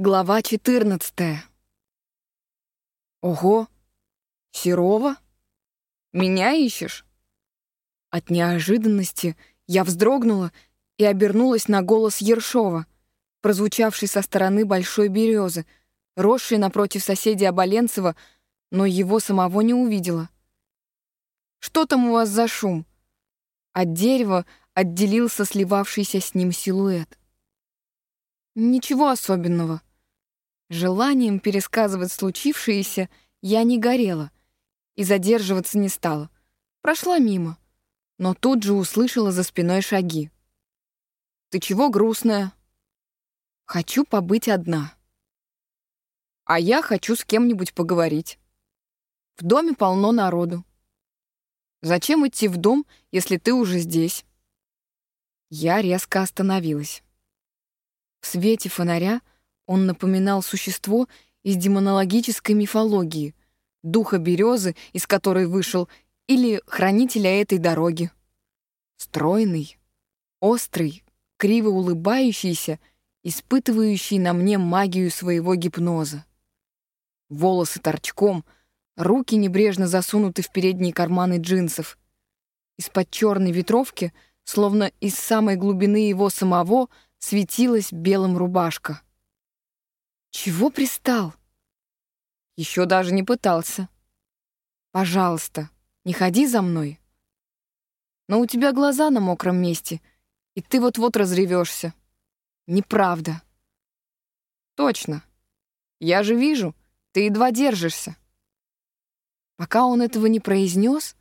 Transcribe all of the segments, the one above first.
Глава 14. Ого! Серова? Меня ищешь? От неожиданности я вздрогнула и обернулась на голос Ершова, прозвучавший со стороны большой березы, росшей напротив соседей Оболенцева, но его самого не увидела. «Что там у вас за шум?» От дерева отделился сливавшийся с ним силуэт. «Ничего особенного», Желанием пересказывать случившееся я не горела и задерживаться не стала. Прошла мимо, но тут же услышала за спиной шаги. «Ты чего грустная?» «Хочу побыть одна». «А я хочу с кем-нибудь поговорить. В доме полно народу. Зачем идти в дом, если ты уже здесь?» Я резко остановилась. В свете фонаря он напоминал существо из демонологической мифологии, духа березы, из которой вышел, или хранителя этой дороги. Стройный, острый, криво улыбающийся, испытывающий на мне магию своего гипноза. Волосы торчком, руки небрежно засунуты в передние карманы джинсов. Из-под черной ветровки, словно из самой глубины его самого, светилась белым рубашка — чего пристал? Еще даже не пытался. Пожалуйста, не ходи за мной. Но у тебя глаза на мокром месте, и ты вот-вот разревешься. Неправда. Точно. Я же вижу, ты едва держишься. Пока он этого не произнес,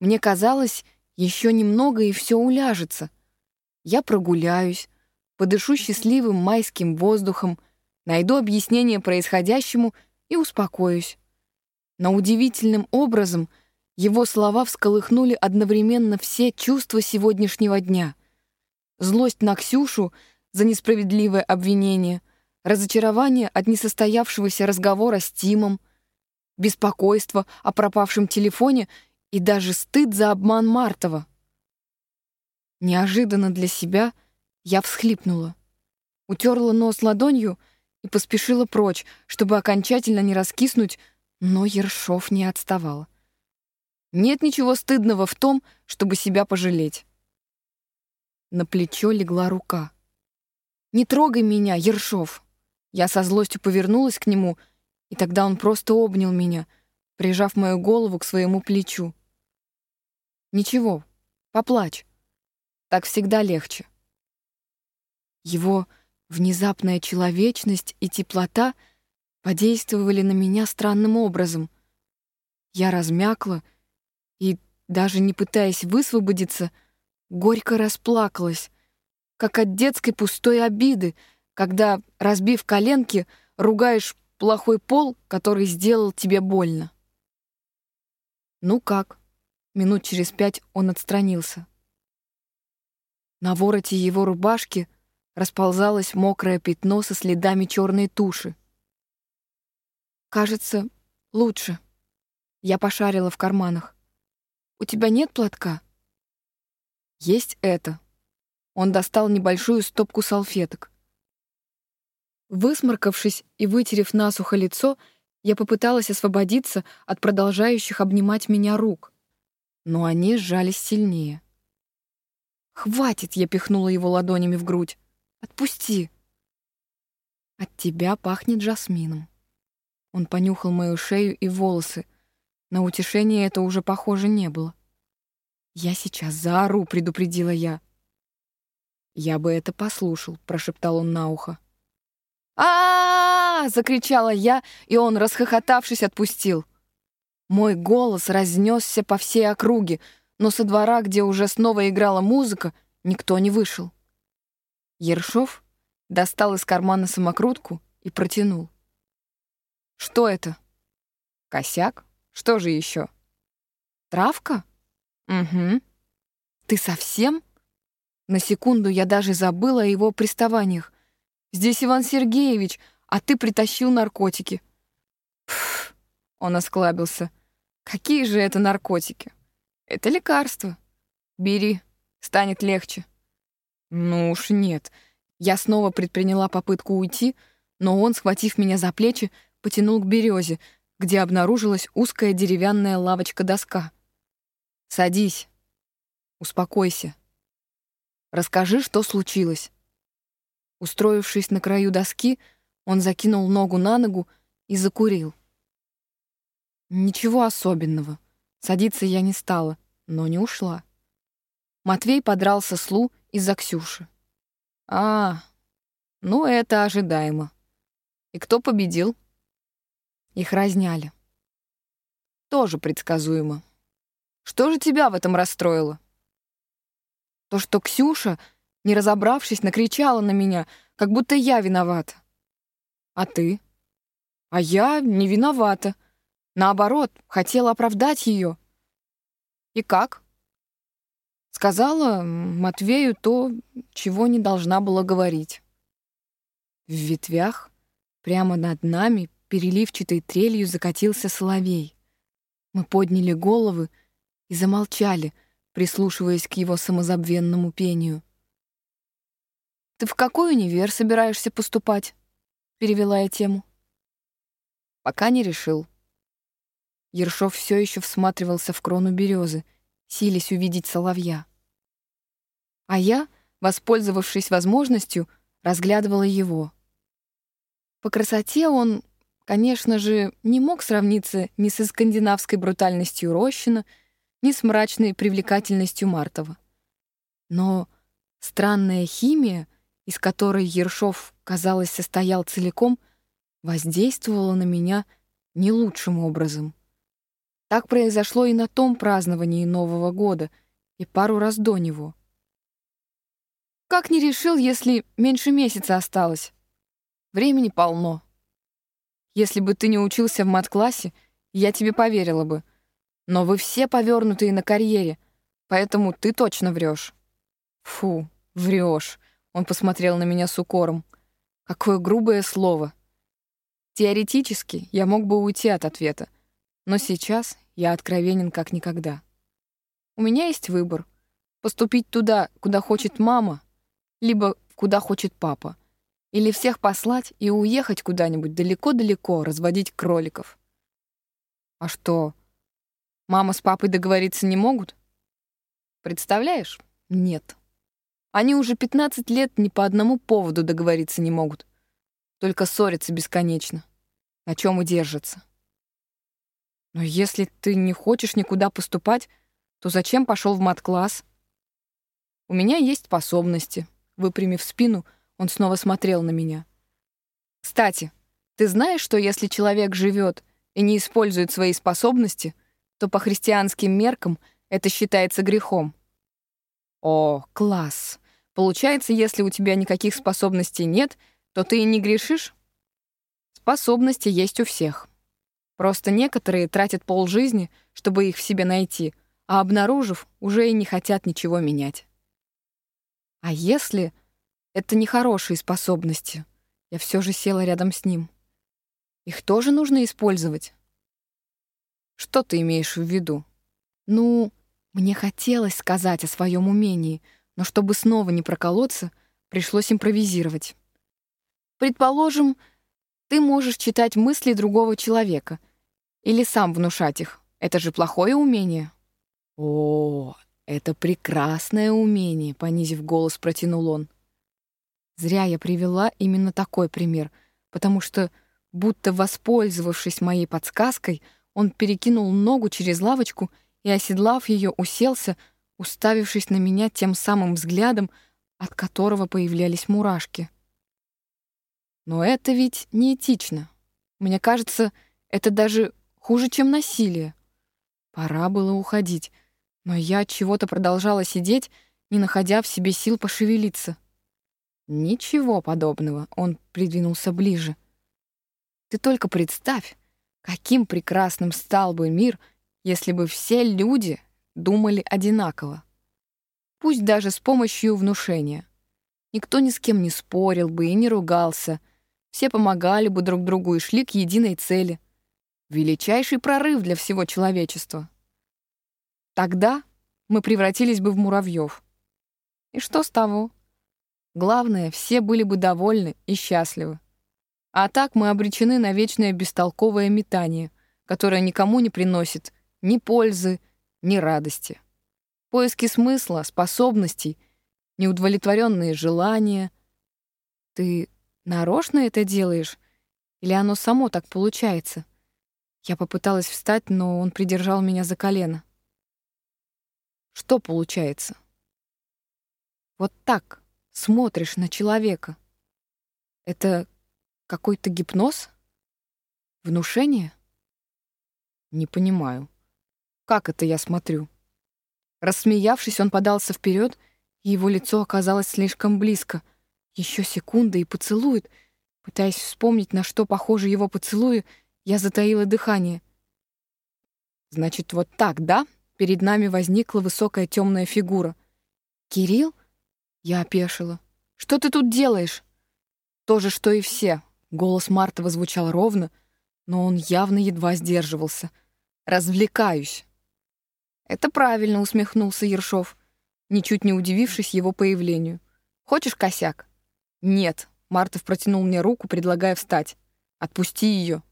мне казалось, еще немного и все уляжется. Я прогуляюсь, подышу счастливым майским воздухом, найду объяснение происходящему и успокоюсь. Но удивительным образом его слова всколыхнули одновременно все чувства сегодняшнего дня. Злость на Ксюшу за несправедливое обвинение, разочарование от несостоявшегося разговора с Тимом, беспокойство о пропавшем телефоне и даже стыд за обман Мартова. Неожиданно для себя я всхлипнула. Утерла нос ладонью — и поспешила прочь, чтобы окончательно не раскиснуть, но Ершов не отставал. Нет ничего стыдного в том, чтобы себя пожалеть. На плечо легла рука. «Не трогай меня, Ершов!» Я со злостью повернулась к нему, и тогда он просто обнял меня, прижав мою голову к своему плечу. «Ничего, поплачь. Так всегда легче». Его Внезапная человечность и теплота подействовали на меня странным образом. Я размякла и, даже не пытаясь высвободиться, горько расплакалась, как от детской пустой обиды, когда, разбив коленки, ругаешь плохой пол, который сделал тебе больно. «Ну как?» Минут через пять он отстранился. На вороте его рубашки — расползалось мокрое пятно со следами черной туши. «Кажется, лучше». Я пошарила в карманах. «У тебя нет платка?» «Есть это». Он достал небольшую стопку салфеток. Высморкавшись и вытерев насухо лицо, я попыталась освободиться от продолжающих обнимать меня рук, но они сжались сильнее. «Хватит!» — я пихнула его ладонями в грудь. Отпусти. От тебя пахнет жасмином. Он понюхал мою шею и волосы. На утешение это уже похоже не было. Я сейчас заору, предупредила я. Я бы это послушал, прошептал он на ухо. а, закричала я, и он, расхохотавшись, отпустил. Мой голос разнесся по всей округе, но со двора, где уже снова играла музыка, никто не вышел. Ершов достал из кармана самокрутку и протянул. «Что это?» «Косяк? Что же еще?» «Травка?» «Угу. Ты совсем?» На секунду я даже забыла о его приставаниях. «Здесь Иван Сергеевич, а ты притащил наркотики». «Пф!» — он осклабился. «Какие же это наркотики?» «Это лекарство. Бери, станет легче». Ну уж нет. Я снова предприняла попытку уйти, но он, схватив меня за плечи, потянул к березе, где обнаружилась узкая деревянная лавочка-доска. «Садись. Успокойся. Расскажи, что случилось». Устроившись на краю доски, он закинул ногу на ногу и закурил. Ничего особенного. Садиться я не стала, но не ушла. Матвей подрался с Лу из-за Ксюши. А, ну это ожидаемо. И кто победил? Их разняли. Тоже предсказуемо. Что же тебя в этом расстроило? То, что Ксюша не разобравшись, накричала на меня, как будто я виновата. А ты? А я не виновата. Наоборот, хотела оправдать ее. И как? Сказала Матвею то, чего не должна была говорить. В ветвях прямо над нами переливчатой трелью закатился соловей. Мы подняли головы и замолчали, прислушиваясь к его самозабвенному пению. «Ты в какой универ собираешься поступать?» — перевела я тему. «Пока не решил». Ершов все еще всматривался в крону березы, силясь увидеть соловья. А я, воспользовавшись возможностью, разглядывала его. По красоте он, конечно же, не мог сравниться ни со скандинавской брутальностью Рощина, ни с мрачной привлекательностью Мартова. Но странная химия, из которой Ершов, казалось, состоял целиком, воздействовала на меня не лучшим образом. Так произошло и на том праздновании Нового года, и пару раз до него. Как не решил, если меньше месяца осталось? Времени полно. Если бы ты не учился в мат-классе, я тебе поверила бы. Но вы все повернутые на карьере, поэтому ты точно врешь. Фу, врешь. Он посмотрел на меня с укором. Какое грубое слово. Теоретически я мог бы уйти от ответа, но сейчас я откровенен как никогда. У меня есть выбор — поступить туда, куда хочет мама, либо куда хочет папа, или всех послать и уехать куда-нибудь далеко-далеко, разводить кроликов. А что, мама с папой договориться не могут? Представляешь? Нет. Они уже 15 лет ни по одному поводу договориться не могут. Только ссорятся бесконечно. На чем и держатся. Но если ты не хочешь никуда поступать, то зачем пошел в мат-класс? У меня есть способности. Выпрямив спину, он снова смотрел на меня. Кстати, ты знаешь, что если человек живет и не использует свои способности, то по христианским меркам это считается грехом? О, класс! Получается, если у тебя никаких способностей нет, то ты и не грешишь? Способности есть у всех. Просто некоторые тратят полжизни, чтобы их в себе найти, а обнаружив, уже и не хотят ничего менять. А если это нехорошие способности? Я все же села рядом с ним. Их тоже нужно использовать. Что ты имеешь в виду? Ну, мне хотелось сказать о своем умении — но чтобы снова не проколоться, пришлось импровизировать. Предположим, ты можешь читать мысли другого человека или сам внушать их. Это же плохое умение. О, это прекрасное умение, понизив голос, протянул он. Зря я привела именно такой пример, потому что, будто воспользовавшись моей подсказкой, он перекинул ногу через лавочку и, оседлав ее, уселся, уставившись на меня тем самым взглядом, от которого появлялись мурашки. Но это ведь неэтично. Мне кажется, это даже хуже, чем насилие. Пора было уходить, но я чего-то продолжала сидеть, не находя в себе сил пошевелиться. Ничего подобного, он придвинулся ближе. Ты только представь, каким прекрасным стал бы мир, если бы все люди думали одинаково. Пусть даже с помощью внушения. Никто ни с кем не спорил бы и не ругался. Все помогали бы друг другу и шли к единой цели. Величайший прорыв для всего человечества. Тогда мы превратились бы в муравьев. И что с того? Главное, все были бы довольны и счастливы. А так мы обречены на вечное бестолковое метание, которое никому не приносит ни пользы, ни радости. Поиски смысла, способностей, неудовлетворенные желания. Ты нарочно это делаешь? Или оно само так получается? Я попыталась встать, но он придержал меня за колено. Что получается? Вот так смотришь на человека. Это какой-то гипноз? Внушение? Не понимаю. Как это я смотрю? Рассмеявшись, он подался вперед, и его лицо оказалось слишком близко. Еще секунда и поцелует. Пытаясь вспомнить, на что похожи его поцелуи, я затаила дыхание. Значит, вот так, да? Перед нами возникла высокая темная фигура. Кирилл? Я опешила. Что ты тут делаешь? То же, что и все. Голос Мартова звучал ровно, но он явно едва сдерживался. «Развлекаюсь». «Это правильно», — усмехнулся Ершов, ничуть не удивившись его появлению. «Хочешь косяк?» «Нет», — Мартов протянул мне руку, предлагая встать. «Отпусти ее».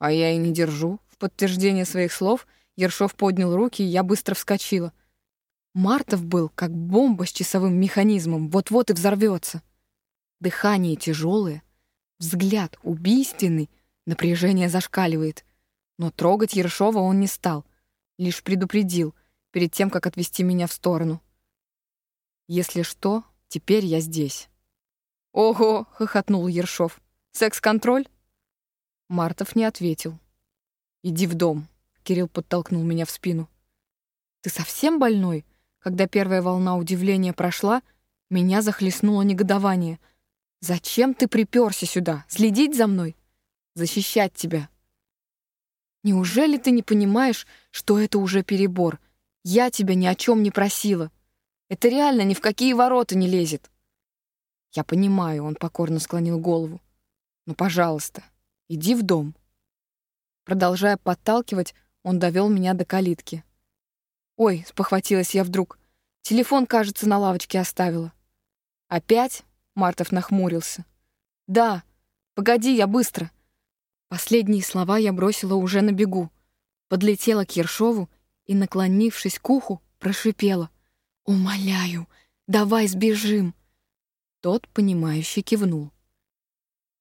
«А я и не держу». В подтверждение своих слов Ершов поднял руки, и я быстро вскочила. Мартов был как бомба с часовым механизмом, вот-вот и взорвется. Дыхание тяжелое, Взгляд убийственный, напряжение зашкаливает. Но трогать Ершова он не стал, лишь предупредил перед тем, как отвести меня в сторону. «Если что, теперь я здесь». «Ого!» — хохотнул Ершов. «Секс-контроль?» Мартов не ответил. «Иди в дом», — Кирилл подтолкнул меня в спину. «Ты совсем больной?» Когда первая волна удивления прошла, меня захлестнуло негодование — Зачем ты приперся сюда? Следить за мной? Защищать тебя? Неужели ты не понимаешь, что это уже перебор? Я тебя ни о чем не просила. Это реально ни в какие ворота не лезет. Я понимаю, он покорно склонил голову. Ну, пожалуйста, иди в дом. Продолжая подталкивать, он довел меня до калитки. Ой, спохватилась я вдруг. Телефон, кажется, на лавочке оставила. Опять? Мартов нахмурился. «Да, погоди, я быстро». Последние слова я бросила уже на бегу. Подлетела к Ершову и, наклонившись к уху, прошипела. «Умоляю, давай сбежим!» Тот, понимающе кивнул.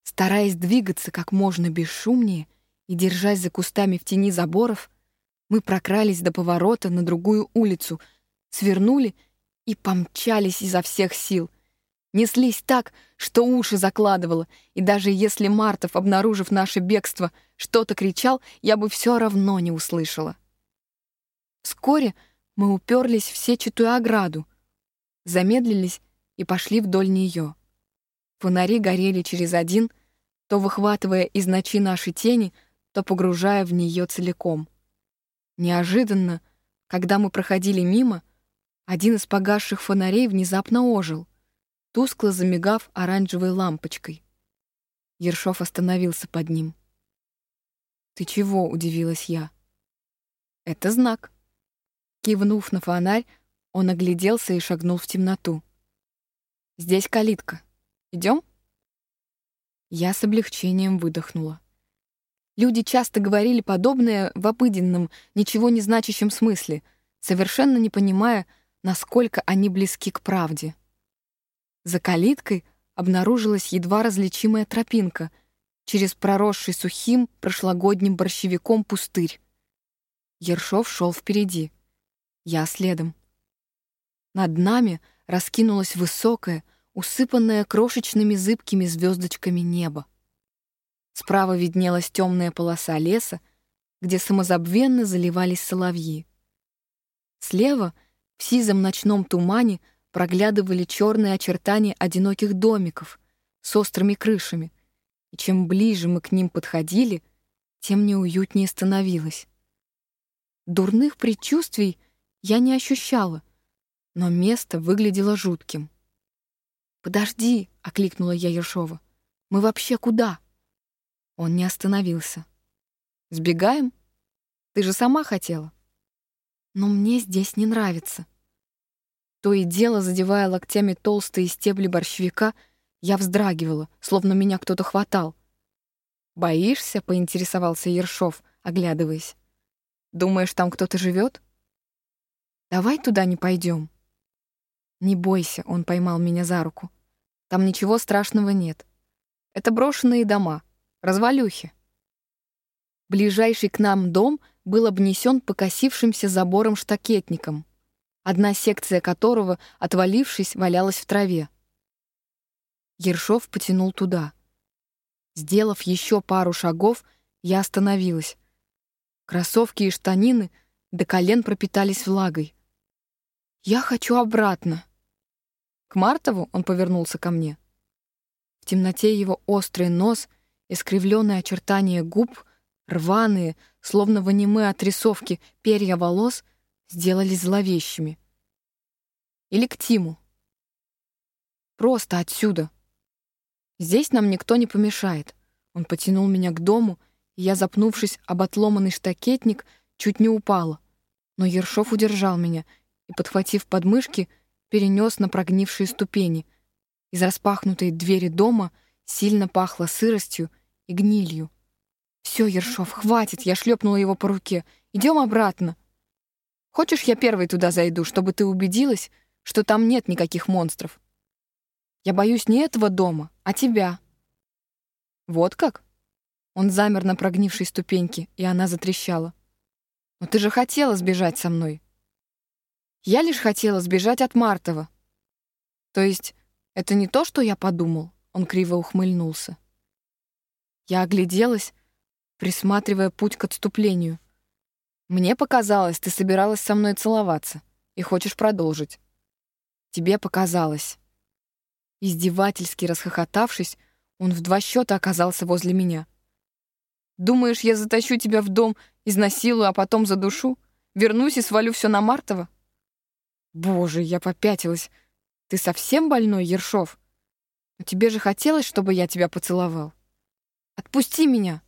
Стараясь двигаться как можно бесшумнее и держась за кустами в тени заборов, мы прокрались до поворота на другую улицу, свернули и помчались изо всех сил — неслись так, что уши закладывало, и даже если Мартов, обнаружив наше бегство, что-то кричал, я бы все равно не услышала. Вскоре мы уперлись в сетчатую ограду, замедлились и пошли вдоль нее. Фонари горели через один, то выхватывая из ночи наши тени, то погружая в нее целиком. Неожиданно, когда мы проходили мимо, один из погасших фонарей внезапно ожил тускло замигав оранжевой лампочкой. Ершов остановился под ним. «Ты чего?» — удивилась я. «Это знак». Кивнув на фонарь, он огляделся и шагнул в темноту. «Здесь калитка. Идем?» Я с облегчением выдохнула. Люди часто говорили подобное в обыденном, ничего не значащем смысле, совершенно не понимая, насколько они близки к правде. За калиткой обнаружилась едва различимая тропинка через проросший сухим прошлогодним борщевиком пустырь. Ершов шел впереди, я следом. Над нами раскинулось высокое, усыпанное крошечными зыбкими звездочками небо. Справа виднелась темная полоса леса, где самозабвенно заливались соловьи. Слева, в сизом ночном тумане, проглядывали черные очертания одиноких домиков с острыми крышами, и чем ближе мы к ним подходили, тем неуютнее становилось. Дурных предчувствий я не ощущала, но место выглядело жутким. «Подожди!» — окликнула я Ершова. «Мы вообще куда?» Он не остановился. «Сбегаем? Ты же сама хотела». «Но мне здесь не нравится», то и дело, задевая локтями толстые стебли борщевика, я вздрагивала, словно меня кто-то хватал. «Боишься?» — поинтересовался Ершов, оглядываясь. «Думаешь, там кто-то живет? Давай туда не пойдем. «Не бойся», — он поймал меня за руку. «Там ничего страшного нет. Это брошенные дома, развалюхи». Ближайший к нам дом был обнесен покосившимся забором-штакетником, одна секция которого, отвалившись, валялась в траве. Ершов потянул туда. Сделав еще пару шагов, я остановилась. Кроссовки и штанины до колен пропитались влагой. «Я хочу обратно». К Мартову он повернулся ко мне. В темноте его острый нос, искривленные очертания губ, рваные, словно в аниме отрисовки, перья волос сделались зловещими. Или к Тиму. Просто отсюда. Здесь нам никто не помешает. Он потянул меня к дому, и я, запнувшись об отломанный штакетник, чуть не упала. Но Ершов удержал меня и, подхватив подмышки, перенес на прогнившие ступени. Из распахнутой двери дома сильно пахло сыростью и гнилью. Все, Ершов, хватит, я шлепнула его по руке. Идем обратно. Хочешь, я первой туда зайду, чтобы ты убедилась, что там нет никаких монстров? Я боюсь не этого дома, а тебя. Вот как? Он замер на прогнившей ступеньке, и она затрещала. Но ты же хотела сбежать со мной. Я лишь хотела сбежать от Мартова. То есть, это не то, что я подумал, он криво ухмыльнулся. Я огляделась, присматривая путь к отступлению. Мне показалось, ты собиралась со мной целоваться и хочешь продолжить. Тебе показалось. Издевательски расхохотавшись, он в два счета оказался возле меня. Думаешь, я затащу тебя в дом, изнасилую, а потом задушу? Вернусь и свалю все на Мартова? Боже, я попятилась. Ты совсем больной, Ершов? Но тебе же хотелось, чтобы я тебя поцеловал. Отпусти меня.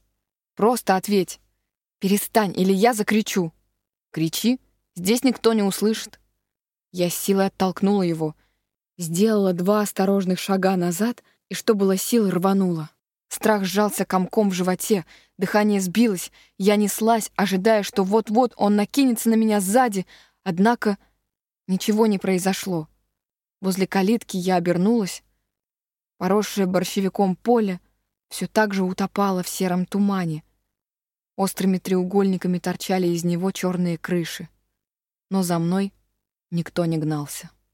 Просто ответь. Перестань, или я закричу. Кричи, здесь никто не услышит. Я с силой оттолкнула его, сделала два осторожных шага назад и, что было сил, рванула. Страх сжался комком в животе, дыхание сбилось, я неслась, ожидая, что вот-вот он накинется на меня сзади, однако ничего не произошло. Возле калитки я обернулась. Поросшее борщевиком поле — все так же утопало в сером тумане. Острыми треугольниками торчали из него черные крыши. Но за мной никто не гнался.